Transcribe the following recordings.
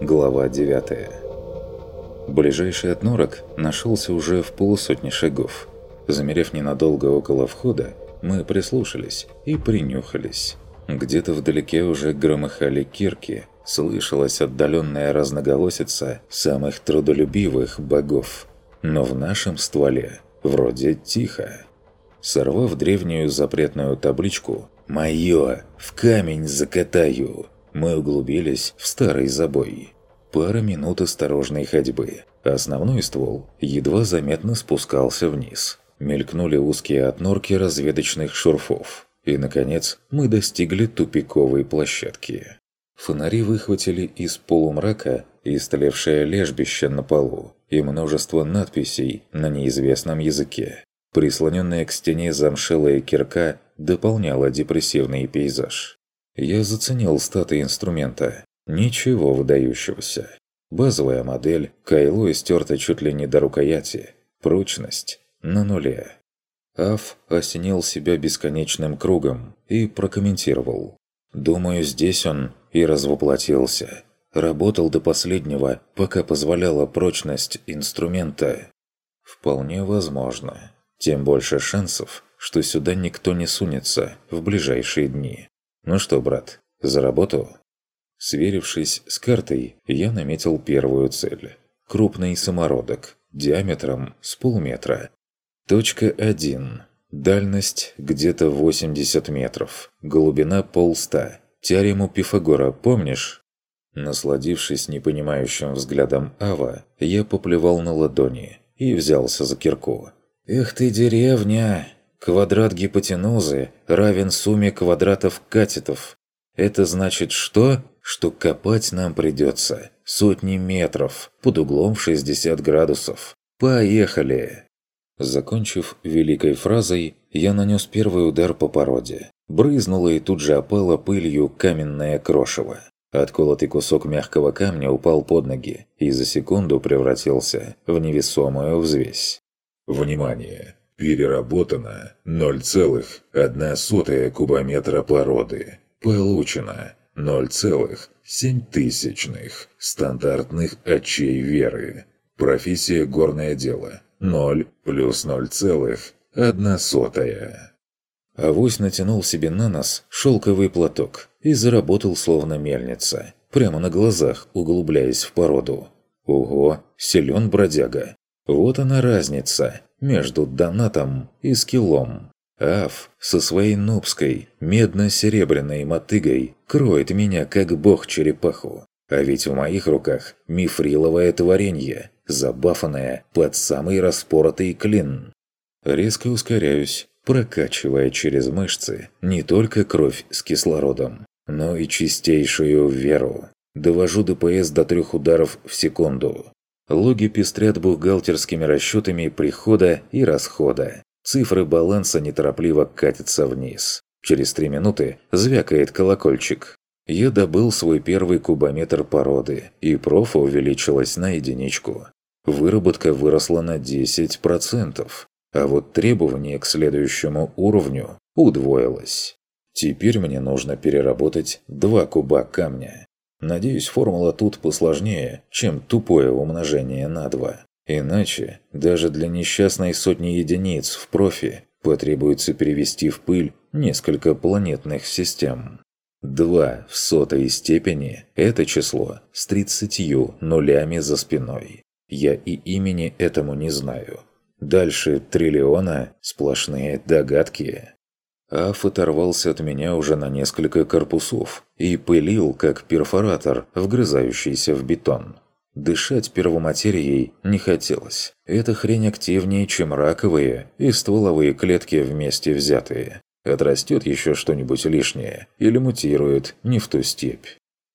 Глава 9 Ближайший от норок нашелся уже в полусотни шагов. Замерев ненадолго около входа, мы прислушались и принюхались. Где-то вдалеке уже громыхали кирки, слышалась отдаленная разноголосица самых трудолюбивых богов. Но в нашем стволе вроде тихо. Сорвав древнюю запретную табличку «Моё! В камень закатаю!» Мы углубились в старый забой. Пара минут осторожной ходьбы. Основной ствол едва заметно спускался вниз. Мелькнули узкие отнорки разведочных шурфов. И, наконец, мы достигли тупиковой площадки. Фонари выхватили из полумрака истлевшее лежбище на полу и множество надписей на неизвестном языке. Прислоненная к стене замшелая кирка дополняла депрессивный пейзаж. Я заценил статы инструмента. Ничего выдающегося. Базовая модель, кайло истерто чуть ли не до рукояти. Прочность на нуле. Аф осенил себя бесконечным кругом и прокомментировал. «Думаю, здесь он и развоплотился. Работал до последнего, пока позволяла прочность инструмента». «Вполне возможно. Тем больше шансов, что сюда никто не сунется в ближайшие дни. Ну что, брат, за работу? Сверившись с картой, я наметил первую цель. Крупный самородок, диаметром с полметра. Точка 1. Дальность где-то 80 метров. Глубина полста. Теорему Пифагора помнишь? Насладившись непонимающим взглядом Ава, я поплевал на ладони и взялся за кирку. «Эх ты, деревня! Квадрат гипотенузы равен сумме квадратов катетов. Это значит что? Что копать нам придется сотни метров под углом в 60 градусов. Поехали!» Закончив великой фразой, я нанес первый удар по породе. Брызнуло и тут же опало пылью каменное крошево. Отколотый кусок мягкого камня упал под ноги и за секунду превратился в невесомую взвесь. Внимание! Переработано 0,1 кубометра породы. Получено 0,7 стандартных очей веры. Профессия горное дело 0 плюс 0,1. Авось натянул себе на нос шелковый платок и заработал словно мельница, прямо на глазах углубляясь в породу. Ого, силен бродяга, вот она разница между донатом и скиллом. Аф со своей нубской, медно-серебряной мотыгой кроет меня как бог-черепаху. А ведь в моих руках мифриловое творенье, забафанное под самый распоротый клин. Резко ускоряюсь, прокачивая через мышцы не только кровь с кислородом, но и чистейшую веру. Довожу ДПС до трех ударов в секунду. Логи пестрят бухгалтерскими расчетами прихода и расхода. Цифры баланса неторопливо катятся вниз. Через три минуты звякает колокольчик. Я добыл свой первый кубометр породы, и профа увеличилась на единичку. Выработка выросла на 10%, а вот требование к следующему уровню удвоилось. Теперь мне нужно переработать два куба камня. Надеюсь, формула тут посложнее, чем тупое умножение на 2. Иначе, даже для несчастной сотни единиц в профи потребуется перевести в пыль несколько планетных систем. 2 в сотой степени – это число с 30 нулями за спиной. Я и имени этому не знаю. Дальше триллиона – сплошные догадки. Аф оторвался от меня уже на несколько корпусов и пылил, как перфоратор, вгрызающийся в бетон. Дышать первоматерией не хотелось. Эта хрень активнее, чем раковые и стволовые клетки вместе взятые. Отрастет еще что-нибудь лишнее или мутирует не в ту степь.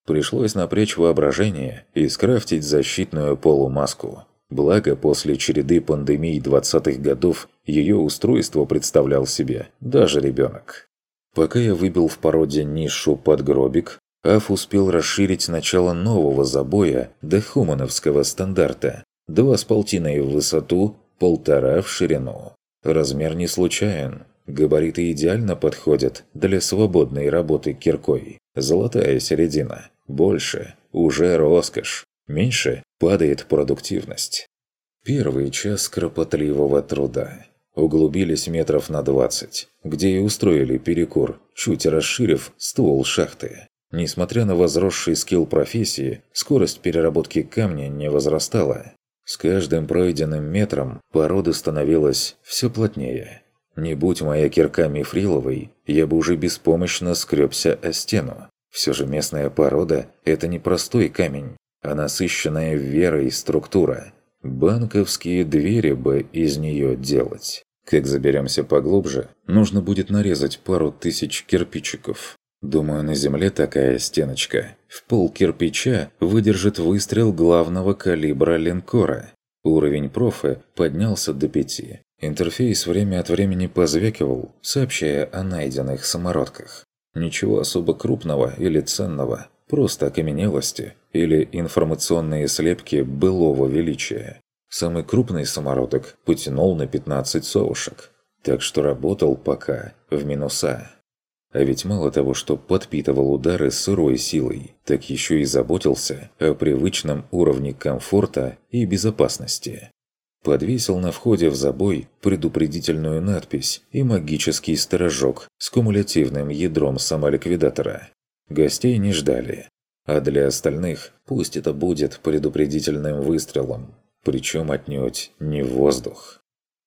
Пришлось напрячь воображение и скрафтить защитную полумаску. Благо, после череды пандемий 20-х годов ее устройство представлял себе даже ребенок. Пока я выбил в породе нишу под гробик, Аф успел расширить начало нового забоя до хумановского стандарта. Два с полтиной в высоту, полтора в ширину. Размер не случайен. Габариты идеально подходят для свободной работы киркой. Золотая середина. Больше уже роскошь. Меньше падает продуктивность. Первый час кропотливого труда. Углубились метров на 20, где и устроили перекур, чуть расширив ствол шахты. Несмотря на возросший скилл профессии, скорость переработки камня не возрастала. С каждым пройденным метром порода становилась все плотнее. Не будь моя кирка мифриловой, я бы уже беспомощно скребся о стену. Все же местная порода – это не простой камень, а насыщенная верой структура. Банковские двери бы из нее делать. Как заберемся поглубже, нужно будет нарезать пару тысяч кирпичиков. Думаю, на земле такая стеночка в пол кирпича выдержит выстрел главного калибра линкора. Уровень профа поднялся до пяти. Интерфейс время от времени позвякивал, сообщая о найденных самородках. Ничего особо крупного или ценного, просто окаменелости или информационные слепки былого величия. Самый крупный самородок потянул на 15 совушек, так что работал пока в минуса. А ведь мало того, что подпитывал удары сырой силой, так еще и заботился о привычном уровне комфорта и безопасности. Подвесил на входе в забой предупредительную надпись и магический сторожок с кумулятивным ядром самоликвидатора. Гостей не ждали. А для остальных пусть это будет предупредительным выстрелом, причем отнюдь не воздух.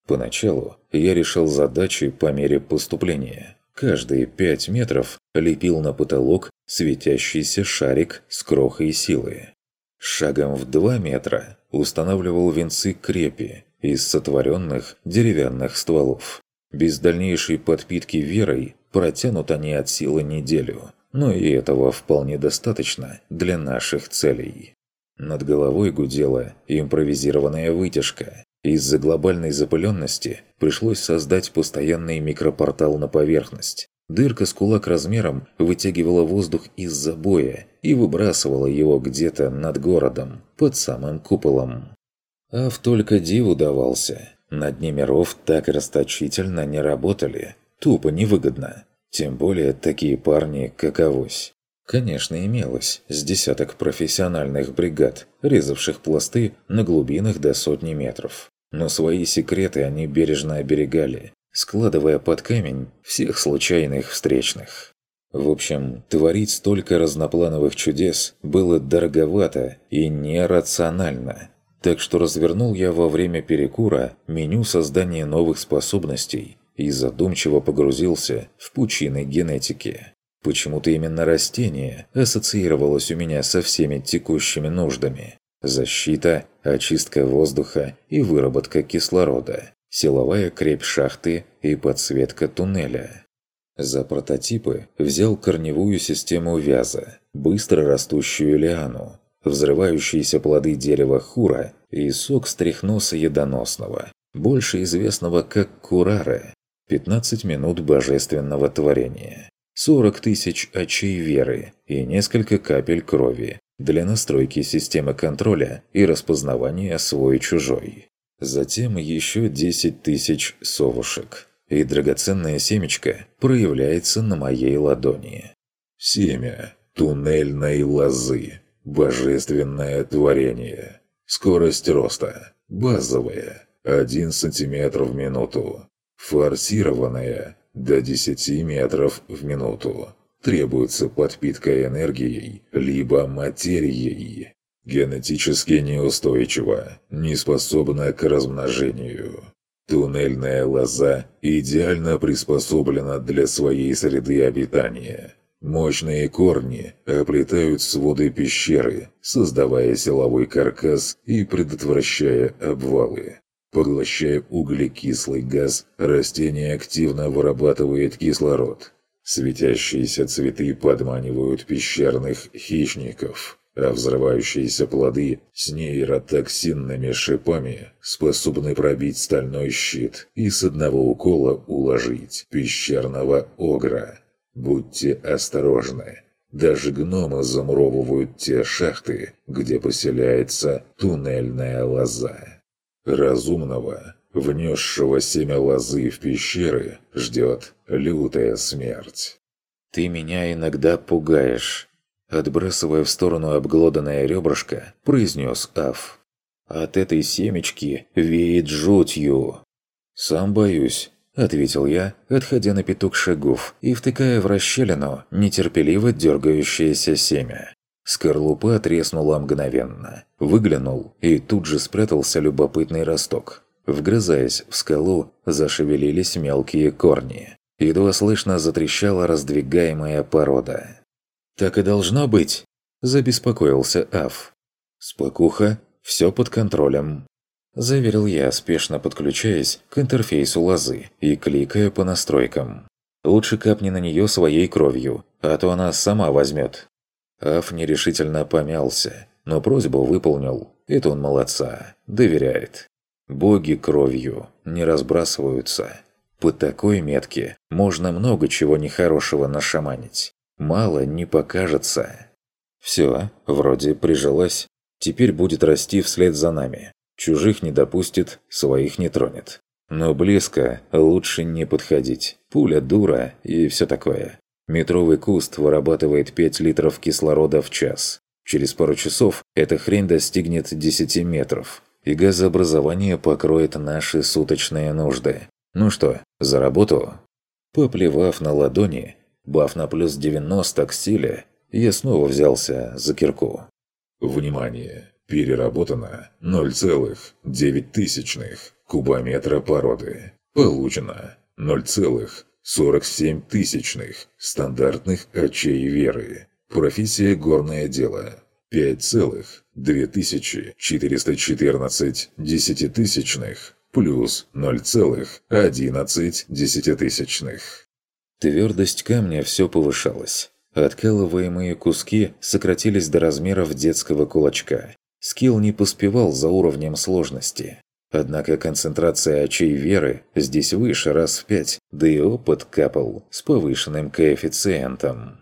Поначалу я решил задачи по мере поступления – Каждые пять метров лепил на потолок светящийся шарик с крохой силы. Шагом в два метра устанавливал венцы крепи из сотворенных деревянных стволов. Без дальнейшей подпитки верой протянут они от силы неделю, но и этого вполне достаточно для наших целей. Над головой гудела импровизированная вытяжка, из-за глобальной запыленности пришлось создать постоянный микропортал на поверхность. Дырка с кулак размером вытягивала воздух из забоя и выбрасывала его где-то над городом, под самым куполом. Ав только диву давался. На дне миров так расточительно не работали. Тупо невыгодно. Тем более такие парни, как Авось. Конечно, имелось с десяток профессиональных бригад, резавших пласты на глубинах до сотни метров. Но свои секреты они бережно оберегали, складывая под камень всех случайных встречных. В общем, творить столько разноплановых чудес было дороговато и нерационально. Так что развернул я во время перекура меню создания новых способностей и задумчиво погрузился в пучины генетики. Почему-то именно растение ассоциировалось у меня со всеми текущими нуждами. Защита, очистка воздуха и выработка кислорода, силовая крепь шахты и подсветка туннеля. За прототипы взял корневую систему вяза, быстро растущую лиану, взрывающиеся плоды дерева хура и сок стряхноса едоносного, больше известного как курары, 15 минут божественного творения, 40 тысяч очей веры и несколько капель крови, для настройки системы контроля и распознавания свой-чужой. Затем еще 10 тысяч совушек, и драгоценное семечко проявляется на моей ладони. Семя туннельной лозы. Божественное творение. Скорость роста. Базовая. 1 см в минуту. Форсированная. До 10 метров в минуту требуется подпитка энергией, либо материей. Генетически неустойчива, не способна к размножению. Туннельная лоза идеально приспособлена для своей среды обитания. Мощные корни оплетают своды пещеры, создавая силовой каркас и предотвращая обвалы. Поглощая углекислый газ, растение активно вырабатывает кислород, Светящиеся цветы подманивают пещерных хищников, а взрывающиеся плоды с нейротоксинными шипами способны пробить стальной щит и с одного укола уложить пещерного огра. Будьте осторожны. Даже гномы замуровывают те шахты, где поселяется туннельная лоза. Разумного внесшего семя лозы в пещеры, ждет лютая смерть. «Ты меня иногда пугаешь». Отбрасывая в сторону обглоданное ребрышко, произнес Аф. «От этой семечки веет жутью!» «Сам боюсь», – ответил я, отходя на пяток шагов и втыкая в расщелину нетерпеливо дергающееся семя. Скорлупа треснула мгновенно. Выглянул, и тут же спрятался любопытный росток. Вгрызаясь в скалу, зашевелились мелкие корни. Едва слышно затрещала раздвигаемая порода. «Так и должно быть!» – забеспокоился Аф. «Спокуха, все под контролем», – заверил я, спешно подключаясь к интерфейсу лозы и кликая по настройкам. «Лучше капни на нее своей кровью, а то она сама возьмет». Аф нерешительно помялся, но просьбу выполнил. Это он молодца, доверяет. Боги кровью не разбрасываются. По такой метке можно много чего нехорошего нашаманить. Мало не покажется. Все, вроде прижилась. Теперь будет расти вслед за нами. Чужих не допустит, своих не тронет. Но близко лучше не подходить. Пуля дура и все такое. Метровый куст вырабатывает 5 литров кислорода в час. Через пару часов эта хрень достигнет 10 метров и газообразование покроет наши суточные нужды. Ну что, за работу? Поплевав на ладони, баф на плюс 90 к силе, я снова взялся за кирку. Внимание! Переработано 0,9 кубометра породы. Получено 0,47 тысячных стандартных очей веры. Профессия горное дело. 5,2414 десятитысячных плюс 0,11 десятитысячных. Твердость камня все повышалась. Откалываемые куски сократились до размеров детского кулачка. Скилл не поспевал за уровнем сложности. Однако концентрация очей веры здесь выше раз в пять, да и опыт капал с повышенным коэффициентом.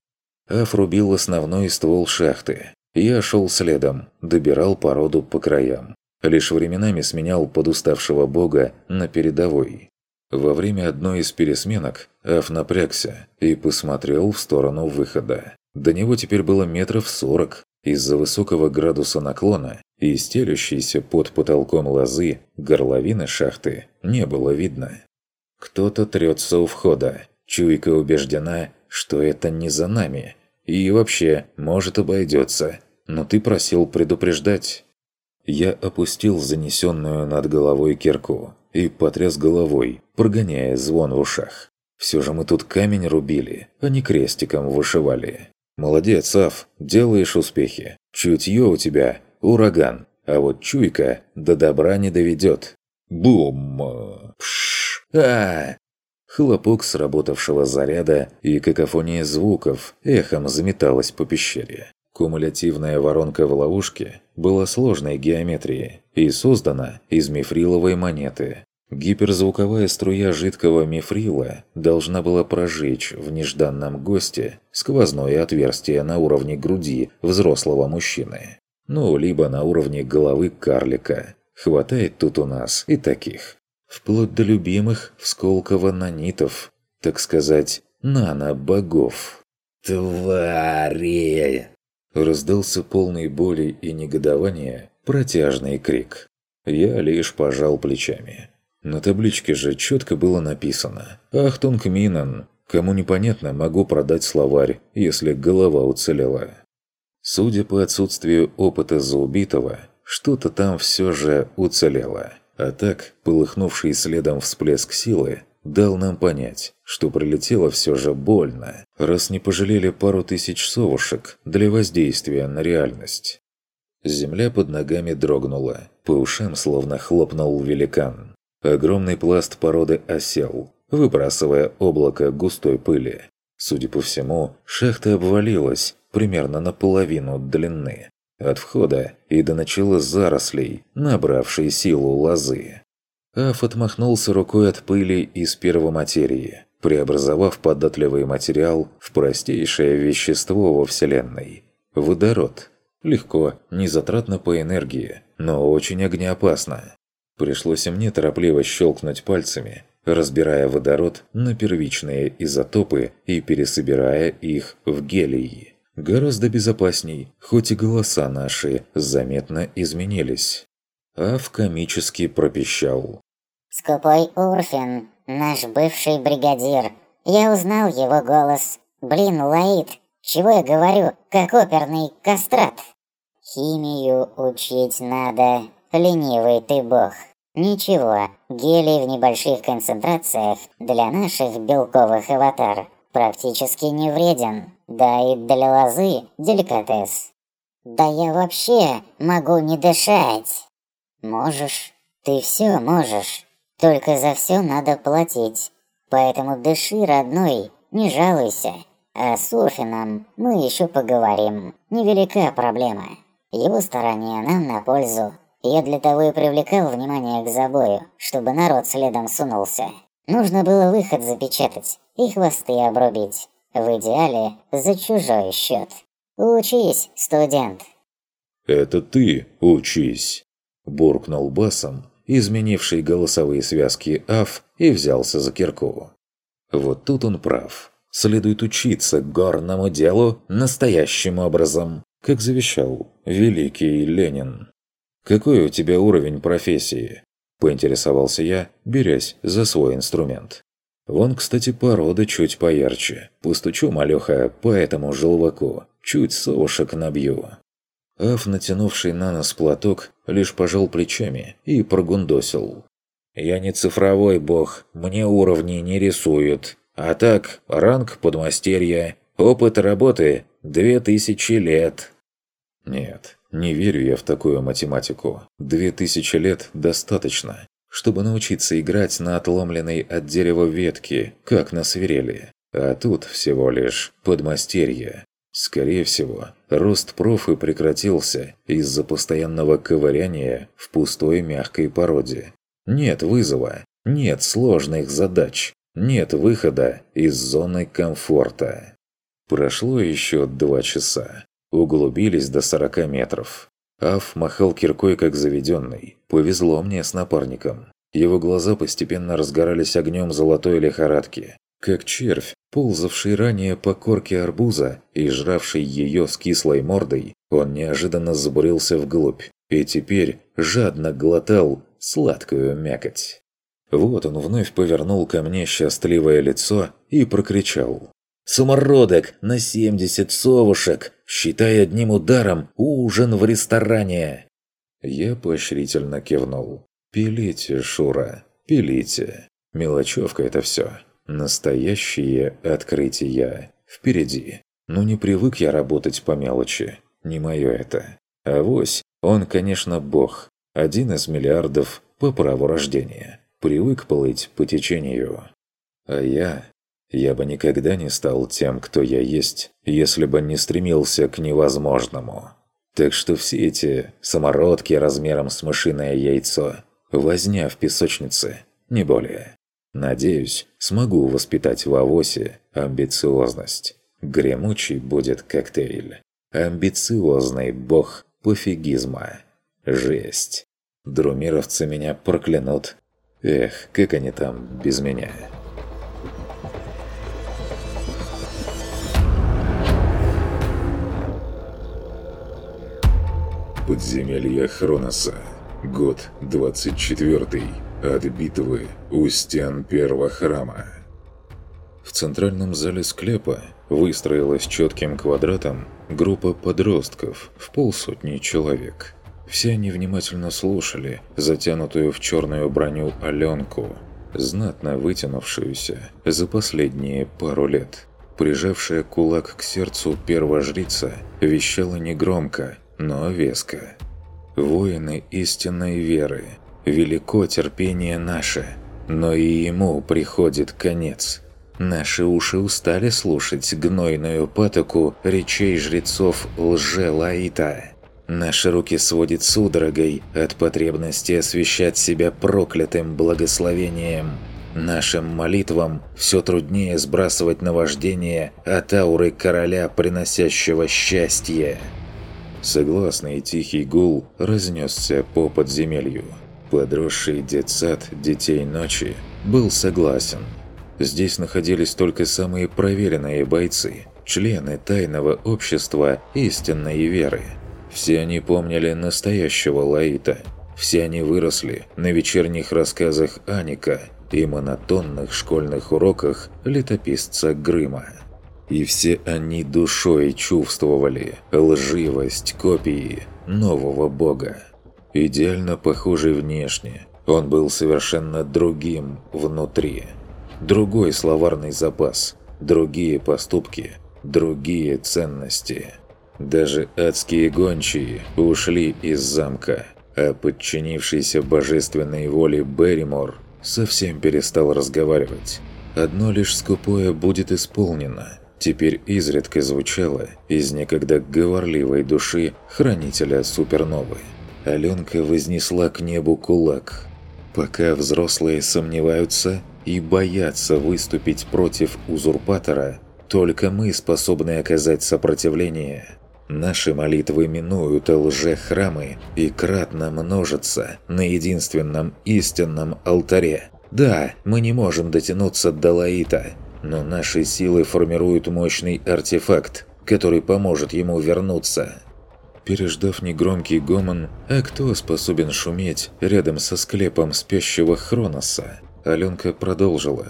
Аф рубил основной ствол шахты, я шел следом, добирал породу по краям. Лишь временами сменял подуставшего бога на передовой. Во время одной из пересменок Аф напрягся и посмотрел в сторону выхода. До него теперь было метров сорок. Из-за высокого градуса наклона и стелющейся под потолком лозы горловины шахты не было видно. Кто-то трется у входа. Чуйка убеждена, что это не за нами – и вообще, может, обойдется. Но ты просил предупреждать». Я опустил занесенную над головой кирку и потряс головой, прогоняя звон в ушах. Все же мы тут камень рубили, а не крестиком вышивали. Молодец, Аф, делаешь успехи. Чутье у тебя – ураган, а вот чуйка до добра не доведет. Бум! Пш! а, Хлопок сработавшего заряда и какофония звуков эхом заметалась по пещере. Кумулятивная воронка в ловушке была сложной геометрии и создана из мифриловой монеты. Гиперзвуковая струя жидкого мифрила должна была прожечь в нежданном госте сквозное отверстие на уровне груди взрослого мужчины. Ну, либо на уровне головы карлика. Хватает тут у нас и таких вплоть до любимых Всколково-нанитов, так сказать, нано-богов. «Твари!» Раздался полный боли и негодования протяжный крик. Я лишь пожал плечами. На табличке же четко было написано «Achtung Minen». Кому непонятно, могу продать словарь, если голова уцелела. Судя по отсутствию опыта за убитого, что-то там все же уцелело. А так, полыхнувший следом всплеск силы дал нам понять, что прилетело все же больно, раз не пожалели пару тысяч совушек для воздействия на реальность. Земля под ногами дрогнула, по ушам словно хлопнул великан. Огромный пласт породы осел, выбрасывая облако густой пыли. Судя по всему, шахта обвалилась примерно на половину длины, от входа и до начала зарослей, набравшей силу лозы. Аф отмахнулся рукой от пыли из первоматерии, преобразовав податливый материал в простейшее вещество во Вселенной – водород. Легко, незатратно по энергии, но очень огнеопасно. Пришлось мне торопливо щелкнуть пальцами, разбирая водород на первичные изотопы и пересобирая их в гелий. Гораздо безопасней, хоть и голоса наши заметно изменились. Аф комически пропищал. «Скупой Урфин, наш бывший бригадир. Я узнал его голос. Блин, Лаид, чего я говорю, как оперный кастрат. Химию учить надо, ленивый ты бог. Ничего, гелий в небольших концентрациях для наших белковых аватар практически не вреден. Да и для лозы деликатес. Да я вообще могу не дышать. Можешь, ты все можешь. Только за все надо платить. Поэтому дыши, родной, не жалуйся. А с Урфином мы еще поговорим. Невелика проблема. Его старания нам на пользу. Я для того и привлекал внимание к забою, чтобы народ следом сунулся. Нужно было выход запечатать и хвосты обрубить. В идеале за чужой счет. Учись, студент. «Это ты учись!» Буркнул басом, изменивший голосовые связки Аф, и взялся за кирку. Вот тут он прав. Следует учиться горному делу настоящим образом, как завещал великий Ленин. «Какой у тебя уровень профессии?» – поинтересовался я, берясь за свой инструмент. Вон, кстати, порода чуть поярче. Постучу, малёха, по этому желваку. Чуть совушек набью. Аф, натянувший на нос платок, лишь пожал плечами и прогундосил. «Я не цифровой бог, мне уровни не рисуют. А так, ранг подмастерья, опыт работы – две тысячи лет». Нет, не верю я в такую математику. Две тысячи лет достаточно, чтобы научиться играть на отломленной от дерева ветке, как на свирели. А тут всего лишь подмастерье. Скорее всего, рост профы прекратился из-за постоянного ковыряния в пустой мягкой породе. Нет вызова, нет сложных задач, нет выхода из зоны комфорта. Прошло еще два часа. Углубились до 40 метров. Аф махал киркой как заведенный. Повезло мне с напарником. Его глаза постепенно разгорались огнем золотой лихорадки. Как червь, ползавший ранее по корке арбуза и жравший ее с кислой мордой, он неожиданно забурился вглубь и теперь жадно глотал сладкую мякоть. Вот он вновь повернул ко мне счастливое лицо и прокричал. «Самородок на семьдесят совушек! Считай одним ударом ужин в ресторане!» Я поощрительно кивнул. «Пилите, Шура, пилите. Мелочевка это все. Настоящие открытия. Впереди. Ну не привык я работать по мелочи. Не мое это. Авось, он, конечно, бог. Один из миллиардов по праву рождения. Привык плыть по течению. А я... Я бы никогда не стал тем, кто я есть, если бы не стремился к невозможному. Так что все эти самородки размером с мышиное яйцо, возня в песочнице, не более. Надеюсь, смогу воспитать в Авосе амбициозность. Гремучий будет коктейль. Амбициозный бог пофигизма. Жесть. Друмировцы меня проклянут. Эх, как они там без меня. Подземелье Хроноса. Год 24 от битвы у стен первого храма. В центральном зале склепа выстроилась четким квадратом группа подростков в полсотни человек. Все они внимательно слушали затянутую в черную броню Аленку, знатно вытянувшуюся за последние пару лет. Прижавшая кулак к сердцу первожрица вещала негромко, но веско. «Воины истинной веры – Велико терпение наше, но и ему приходит конец. Наши уши устали слушать гнойную патоку речей жрецов лже-лаита. Наши руки сводит судорогой от потребности освещать себя проклятым благословением. Нашим молитвам все труднее сбрасывать наваждение от ауры короля, приносящего счастье. Согласный тихий гул разнесся по подземелью. Подросший детсад детей ночи был согласен. Здесь находились только самые проверенные бойцы, члены тайного общества истинной веры. Все они помнили настоящего Лаита. Все они выросли на вечерних рассказах Аника и монотонных школьных уроках летописца Грыма. И все они душой чувствовали лживость копии нового бога. Идеально похожий внешне, он был совершенно другим внутри. Другой словарный запас, другие поступки, другие ценности. Даже адские гончие ушли из замка, а подчинившийся божественной воле Берримор совсем перестал разговаривать. Одно лишь скупое будет исполнено. Теперь изредка звучало из некогда говорливой души хранителя суперновы. Аленка вознесла к небу кулак. Пока взрослые сомневаются и боятся выступить против узурпатора, только мы способны оказать сопротивление. Наши молитвы минуют лже-храмы и кратно множатся на единственном истинном алтаре. Да, мы не можем дотянуться до Лаита, но наши силы формируют мощный артефакт, который поможет ему вернуться. Переждав негромкий гомон, а кто способен шуметь рядом со склепом спящего Хроноса, Аленка продолжила.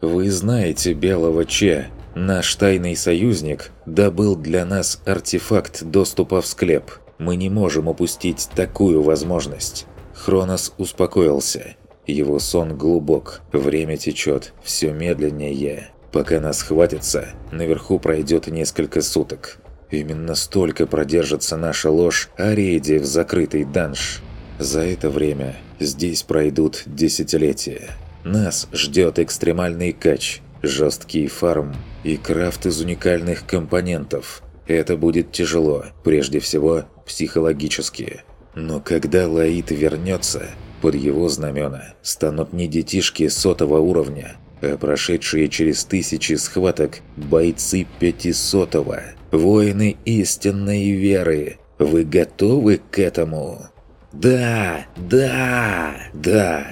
«Вы знаете Белого Че. Наш тайный союзник добыл для нас артефакт доступа в склеп. Мы не можем упустить такую возможность». Хронос успокоился. Его сон глубок, время течет, все медленнее. Пока нас хватится, наверху пройдет несколько суток. Именно столько продержится наша ложь о рейде в закрытый данж. За это время здесь пройдут десятилетия. Нас ждет экстремальный кач, жесткий фарм и крафт из уникальных компонентов. Это будет тяжело, прежде всего психологически. Но когда Лаид вернется, под его знамена станут не детишки сотого уровня, а прошедшие через тысячи схваток бойцы пятисотого – Воины истинной веры, вы готовы к этому? Да, да, да.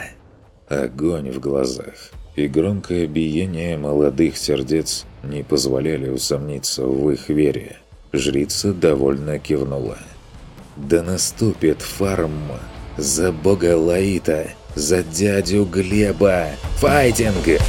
Огонь в глазах и громкое биение молодых сердец не позволяли усомниться в их вере. Жрица довольно кивнула. «Да наступит фарм! За бога Лаита! За дядю Глеба! Файтинг!»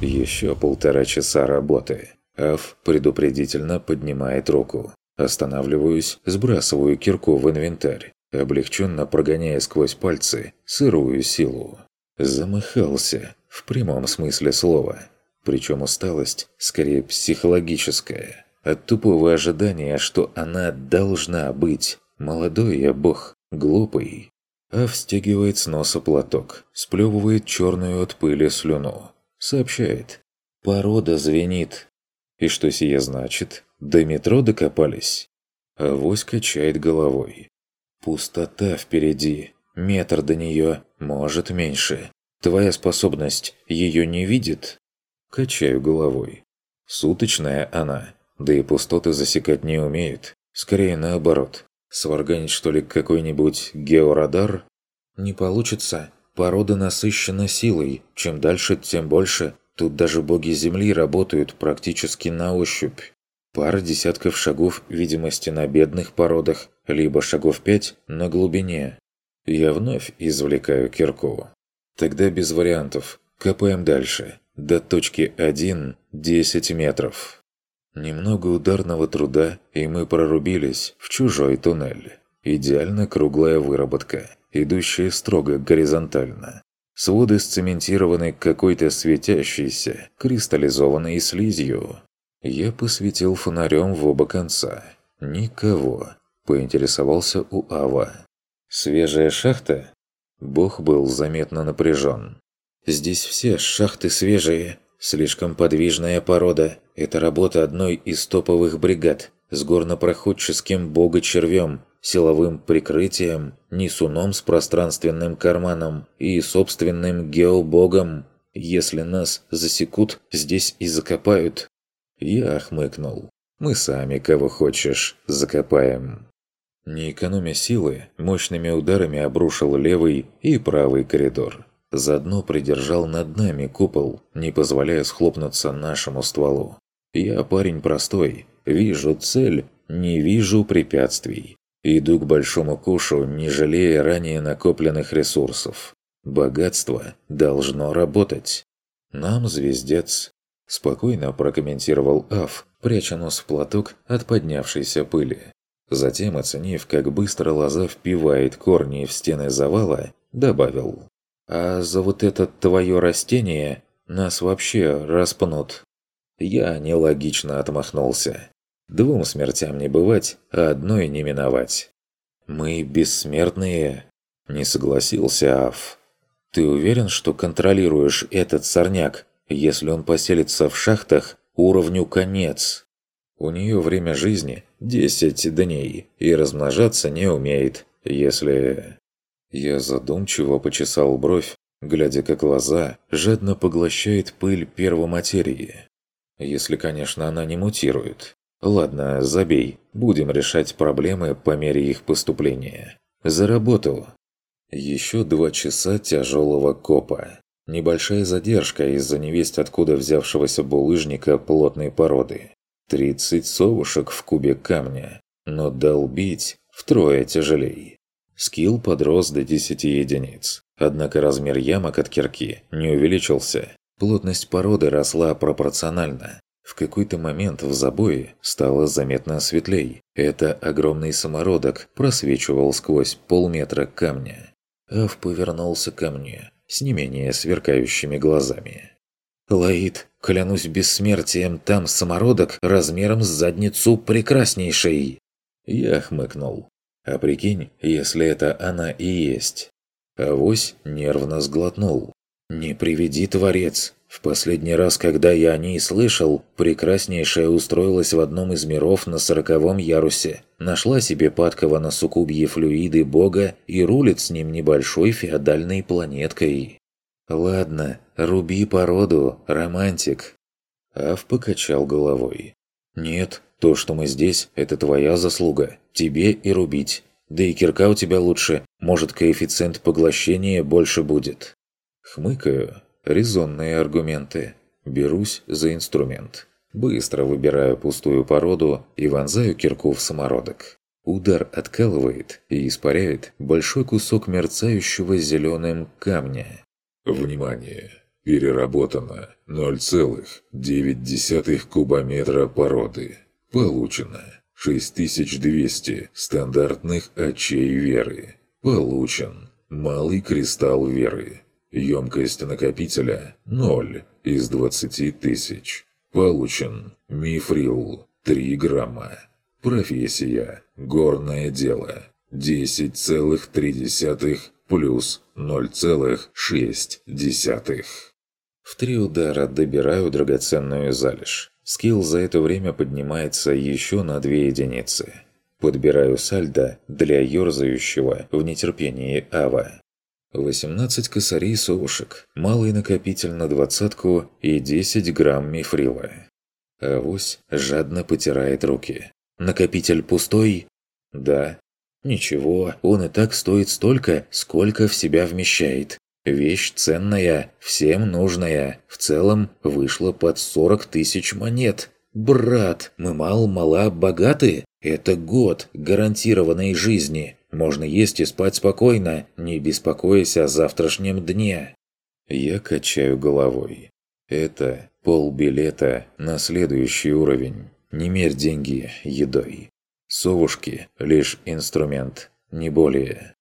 Еще полтора часа работы. Аф предупредительно поднимает руку. Останавливаюсь, сбрасываю кирку в инвентарь, облегченно прогоняя сквозь пальцы сырую силу. Замыхался, в прямом смысле слова. Причем усталость, скорее психологическая. От тупого ожидания, что она должна быть. Молодой я бог, глупый. Аф стягивает с носа платок, сплевывает черную от пыли слюну. Сообщает. Порода звенит. И что сие значит? До метро докопались? Авось качает головой. Пустота впереди. Метр до нее, может меньше. Твоя способность ее не видит? Качаю головой. Суточная она, да и пустоты засекать не умеет. Скорее наоборот. Сварганить что ли какой-нибудь георадар? Не получится. Порода насыщена силой, чем дальше, тем больше. Тут даже боги Земли работают практически на ощупь. Пара десятков шагов видимости на бедных породах, либо шагов пять на глубине. Я вновь извлекаю кирку. Тогда без вариантов. Копаем дальше. До точки 1 – 10 метров. Немного ударного труда, и мы прорубились в чужой туннель. Идеально круглая выработка идущая строго горизонтально. Своды сцементированы какой-то светящейся, кристаллизованной слизью. Я посветил фонарем в оба конца. Никого. Поинтересовался у Ава. «Свежая шахта?» Бог был заметно напряжен. «Здесь все шахты свежие. Слишком подвижная порода. Это работа одной из топовых бригад с горнопроходческим бога-червем, силовым прикрытием, несуном с пространственным карманом и собственным геобогом. Если нас засекут, здесь и закопают. Я охмыкнул. Мы сами, кого хочешь, закопаем. Не экономя силы, мощными ударами обрушил левый и правый коридор. Заодно придержал над нами купол, не позволяя схлопнуться нашему стволу. Я парень простой. Вижу цель, не вижу препятствий. Иду к большому кушу, не жалея ранее накопленных ресурсов. Богатство должно работать. Нам звездец. Спокойно прокомментировал Аф, пряча нос в платок от поднявшейся пыли. Затем, оценив, как быстро лоза впивает корни в стены завала, добавил. «А за вот это твое растение нас вообще распнут». Я нелогично отмахнулся. Двум смертям не бывать, а одной не миновать. «Мы бессмертные», – не согласился Аф. «Ты уверен, что контролируешь этот сорняк? Если он поселится в шахтах, уровню конец». У нее время жизни 10 дней и размножаться не умеет, если... Я задумчиво почесал бровь, глядя как лоза жадно поглощает пыль первоматерии. Если, конечно, она не мутирует. Ладно, забей, будем решать проблемы по мере их поступления. За работу. Еще два часа тяжелого копа. Небольшая задержка из-за невесть откуда взявшегося булыжника плотной породы. 30 совушек в кубе камня, но долбить втрое тяжелей. Скилл подрос до 10 единиц, однако размер ямок от кирки не увеличился. Плотность породы росла пропорционально. В какой-то момент в забое стало заметно светлей. Это огромный самородок просвечивал сквозь полметра камня. Ав повернулся ко мне с не менее сверкающими глазами. «Лаид, клянусь бессмертием, там самородок размером с задницу прекраснейшей!» Я хмыкнул. «А прикинь, если это она и есть?» Авось нервно сглотнул. «Не приведи, Творец! В последний раз, когда я о ней слышал, прекраснейшая устроилась в одном из миров на сороковом ярусе, нашла себе падкого на суккубье флюиды бога и рулит с ним небольшой феодальной планеткой. «Ладно, руби породу, романтик». Ав покачал головой. «Нет, то, что мы здесь, это твоя заслуга. Тебе и рубить. Да и кирка у тебя лучше. Может, коэффициент поглощения больше будет». Хмыкаю. Резонные аргументы. Берусь за инструмент. Быстро выбираю пустую породу и вонзаю кирку в самородок. Удар откалывает и испаряет большой кусок мерцающего зеленым камня. Внимание! Переработано 0,9 кубометра породы. Получено 6200 стандартных очей веры. Получен малый кристалл веры. Емкость накопителя 0 из 20 тысяч. Получен мифрил 3 грамма. Профессия «Горное дело» 10,3 плюс 0,6. В три удара добираю драгоценную залежь. Скилл за это время поднимается еще на две единицы. Подбираю сальдо для ёрзающего в нетерпении ава. 18 косарей совушек, малый накопитель на двадцатку и 10 грамм мифрила. Авось жадно потирает руки. «Накопитель пустой?» «Да». Ничего, он и так стоит столько, сколько в себя вмещает. Вещь ценная, всем нужная. В целом вышло под 40 тысяч монет. Брат, мы мал-мала богаты. Это год гарантированной жизни. Можно есть и спать спокойно, не беспокоясь о завтрашнем дне. Я качаю головой. Это полбилета на следующий уровень. Не мерь деньги едой. Совушки – лишь инструмент, не более.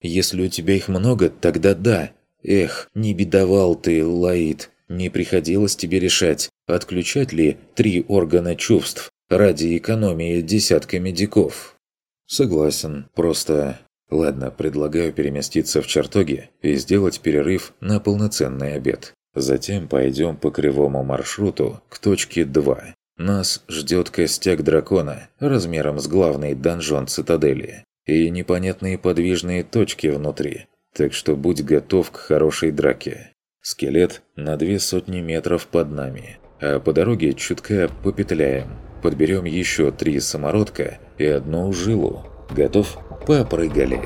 Если у тебя их много, тогда да. Эх, не бедовал ты, Лаид. Не приходилось тебе решать, отключать ли три органа чувств ради экономии десятка медиков. Согласен, просто... Ладно, предлагаю переместиться в чертоги и сделать перерыв на полноценный обед. Затем пойдем по кривому маршруту к точке 2 нас ждет костяк дракона размером с главный донжон цитадели и непонятные подвижные точки внутри, так что будь готов к хорошей драке. Скелет на две сотни метров под нами, а по дороге чутка попетляем. Подберем еще три самородка и одну жилу. Готов? Попрыгали.